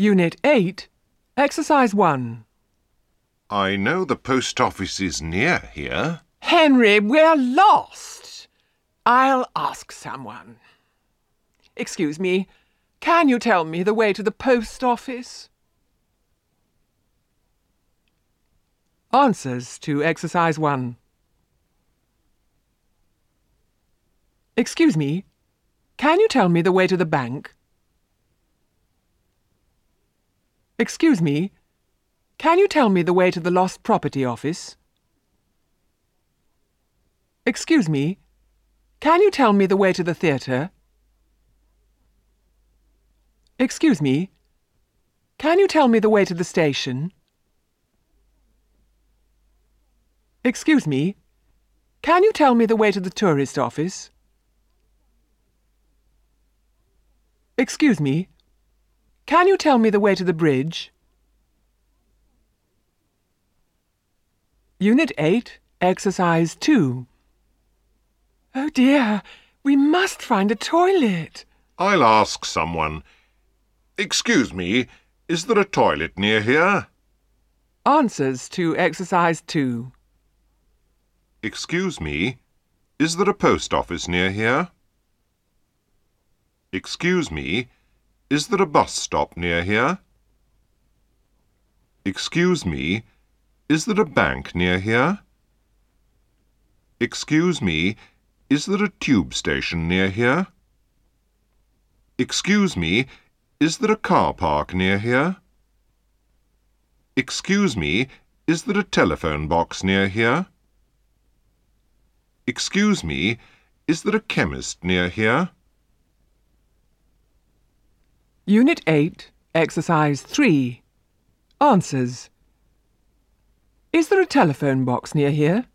Unit 8, Exercise 1. I know the post office is near here. Henry, we're lost. I'll ask someone. Excuse me, can you tell me the way to the post office? Answers to Exercise 1. Excuse me, can you tell me the way to the bank? Excuse me, can you tell me the way to the lost property office? Excuse me, can you tell me the way to the theatre? Excuse me, can you tell me the way to the station? Excuse me, can you tell me the way to the tourist office? Excuse me, can you tell me the way to the bridge? Unit 8, Exercise 2. Oh dear, we must find a toilet. I'll ask someone. Excuse me, is there a toilet near here? Answers to Exercise 2. Excuse me, is there a post office near here? Excuse me, is there a bus stop near here? Excuse me, is there a bank near here? Excuse me, is there a tube station near here? Excuse me, is there a car park near here? Excuse me, is there a telephone box near here? Excuse me, is there a chemist near here? Unit 8, Exercise 3. Answers. Is there a telephone box near here?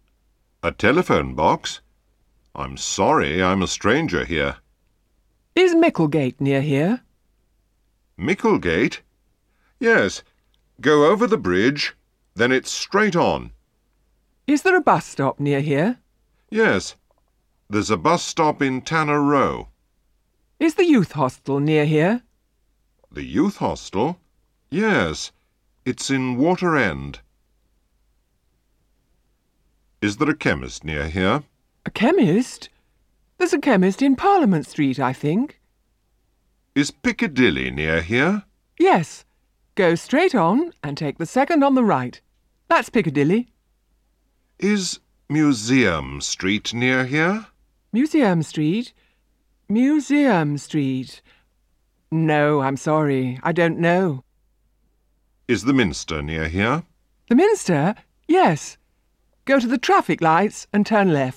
A telephone box? I'm sorry, I'm a stranger here. Is Micklegate near here? Micklegate? Yes. Go over the bridge, then it's straight on. Is there a bus stop near here? Yes. There's a bus stop in Tanner Row. Is the youth hostel near here? The youth hostel? Yes. It's in Water End. Is there a chemist near here? A chemist? There's a chemist in Parliament Street, I think. Is Piccadilly near here? Yes. Go straight on and take the second on the right. That's Piccadilly. Is Museum Street near here? Museum Street? Museum Street. No, I'm sorry. I don't know. Is the Minster near here? The Minster? Yes. Go to the traffic lights and turn left.